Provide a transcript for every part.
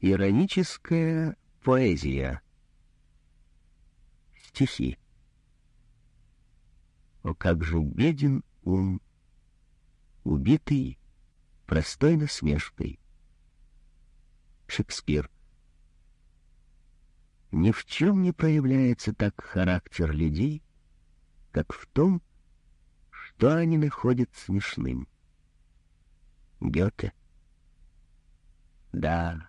Ироническая поэзия. Стихи. О, как же беден ум, убитый простой насмешкой. Шекспир. Ни в чем не проявляется так характер людей, как в том, что они находят смешным. Гёте. Да,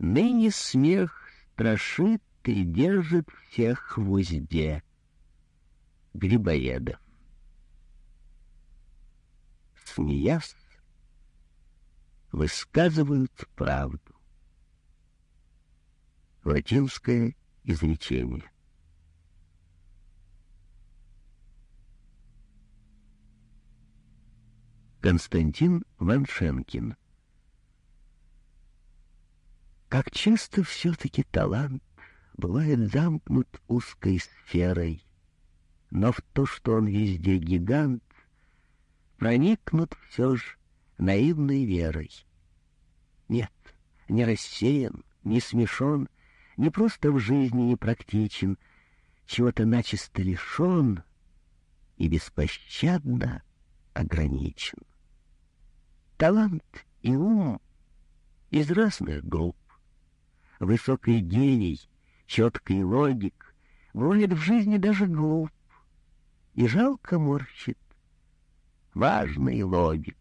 ныне смех страшит и держит всех в узде. Грибоедов. Смеясь, высказывают правду. Латинское изречение. Константин Ваншенкин Как часто все-таки талант бывает замкнут узкой сферой, но в то, что он везде гигант, проникнут все же наивной верой. Нет, не рассеян, не смешон, не просто в жизни не практичен, чего-то начисто лишен и беспощадно ограничен. Талант и ум из разных групп. Высокий гений, четкий логик, бывает в жизни даже глуп и жалко морщит важный лобик.